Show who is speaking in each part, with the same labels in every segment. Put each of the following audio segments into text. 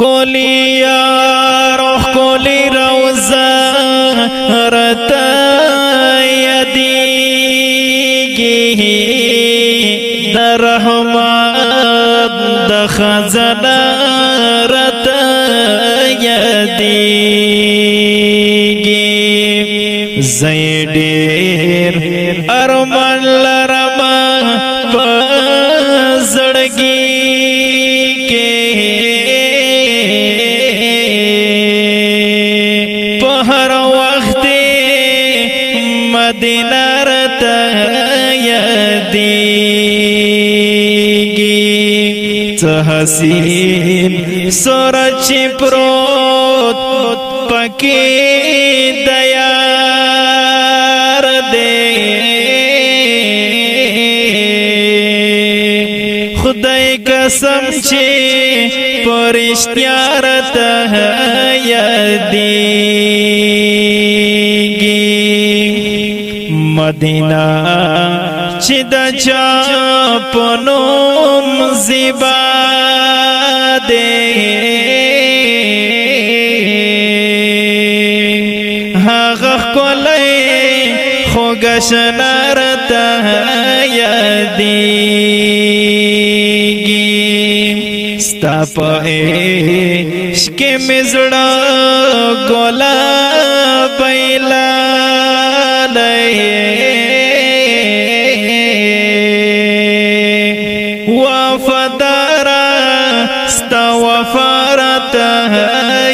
Speaker 1: کولی یا روح کولی روزا رتا یدیگی در رحمت د خزانه رتا یدیگی زیدیر ارمان لرما پزړگی مدینہ رتا یادیگی چہسین سورچ پروت پکی دیار دے خدای قسم چه پرشتیارت یادیگی مدینہ چې د چا په نوم زیبا دې هغه کولې خوګ شنارته یادېږي ستا په عشق مې زړه ګلاب ایلا عليه وفدار استوفرت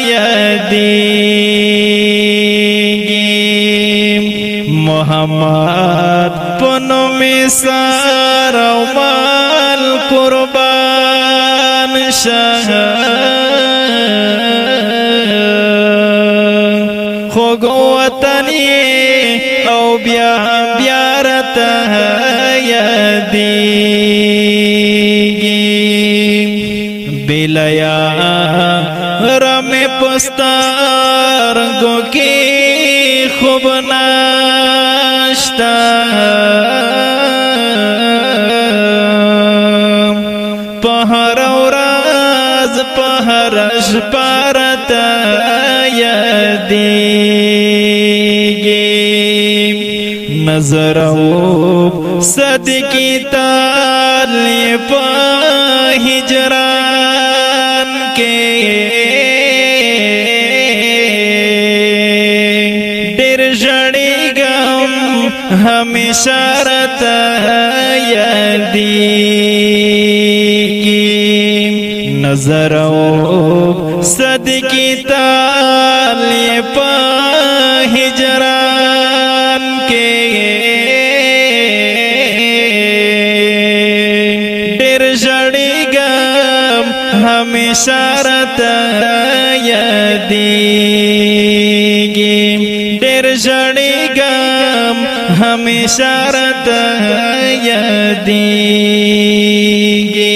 Speaker 1: يدي محمد پنمی سار و مال قربان شهر خوگ وطنی او بیا بیا رتا یادی بلیا رم پستار گو کی خوب ناشتا پہر و راز پہر شپارتا یادی مزرو صدقی تالی پا ہجران کے ڈر جڑی گم ہمیشہ رتا یادی کی نظرو صدقی تالی بشارت یادی گی دیر جڑی گام گا ہمیں یادی گی